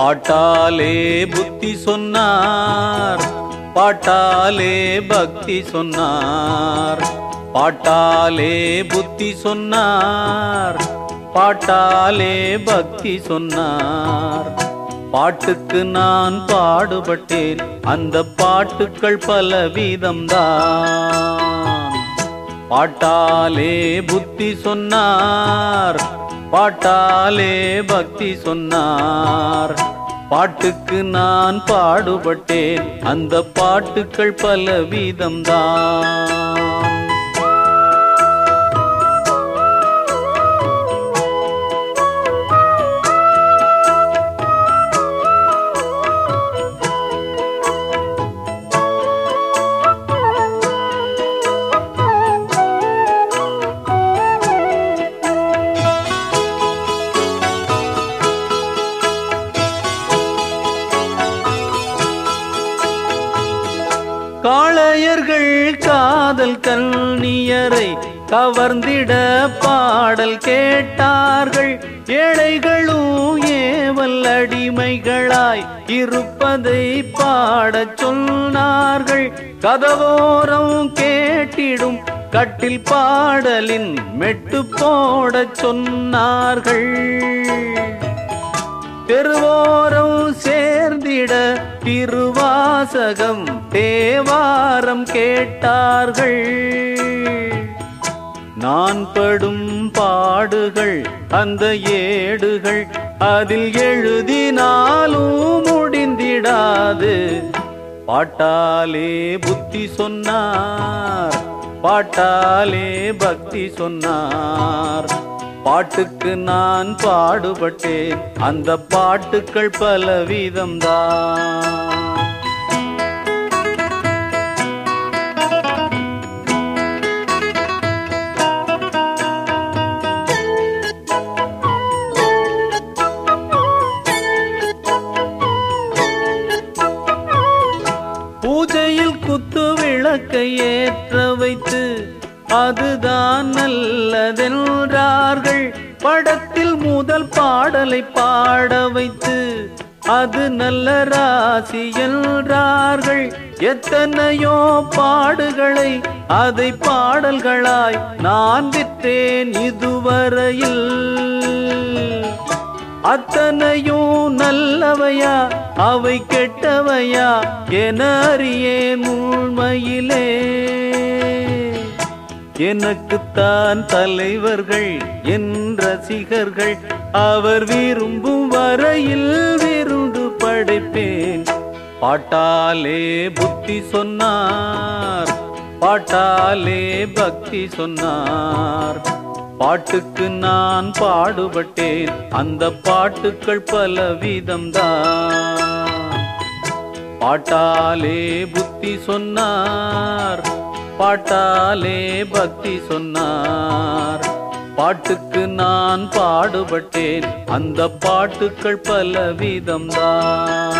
பாட்டாலே புத்தி சொன்னார் பாட்டாலே பக்தி சொன்னார். பாட்டாலே புத்தி சொன்னார் பாட்டாலே பக்தி சொன்னார். பாட்டுக்கு நான் பாடுபட்டேன் அந்த பாட்டுக்கள் பலவிதம்தான். பாட்டாலே புத்தி சொன்னார் பாட்டாலே பக்தி சொன்னார். பாட்டுக்கு நான் பாடுபட்டேன். அந்த பாட்டுக்கள் பலவிதம்தான். கயர்கள் காதல் கல்னியரை கவர்ந்திட பாடல் கேட்டார்கள். ஏழைகளும் ஏவல் அடிமைகளாய் இருப்பதை பாடச் சொன்னார்கள். கதவோரம் கேட்டிடும் கட்டில் பாடலின் மெட்டு போடச் சொன்னார்கள். தெருவோ வாசகம் தேவாரம் கேட்டார்கள். நான் படும் பாடுகள் அந்த ஏடுகள் அதில் எழுதினாலும் முடிந்திடாது. பாட்டாலே புத்தி சொன்னார் பாட்டாலே பக்தி சொன்னார். பாட்டுக்கு நான் பாடுபட்டேன் அந்த பாட்டுக்கள் பலவிதம்தான். விளக்கை ஏற்ற வைத்து அதுதான் நல்லதென்றார்கள். படத்தில் முதல் பாடலை பாட வைத்து அது நல்ல ராசி என்றார்கள். எத்தனையோ பாடுகளை அதை பாடல்களாய் நான் விற்றேன் இதுவரையில். அத்தனையும் நல்லவையா? அவை கெட்டவையா? என அறியேன் உண்மையிலே எனக்குத்தான் தலைவர்கள் என் ரசிகர்கள். அவர் விரும்பும் வரையில் விருந்து படைப்பேன். பாட்டாலே புத்தி சொன்னார். பாட்டாலே பக்தி சொன்னார். பாட்டுக்கு நான் பாடுபட்டேன். அந்த பாட்டுக்கள் பல விதம்தான் பாட்டாலே புத்தி சொன்னார். பாட்டாலே பக்தி சொன்னார். பாட்டுக்கு நான் பாடுபட்டேன். அந்த பாட்டுக்கள் பல விதம்தான்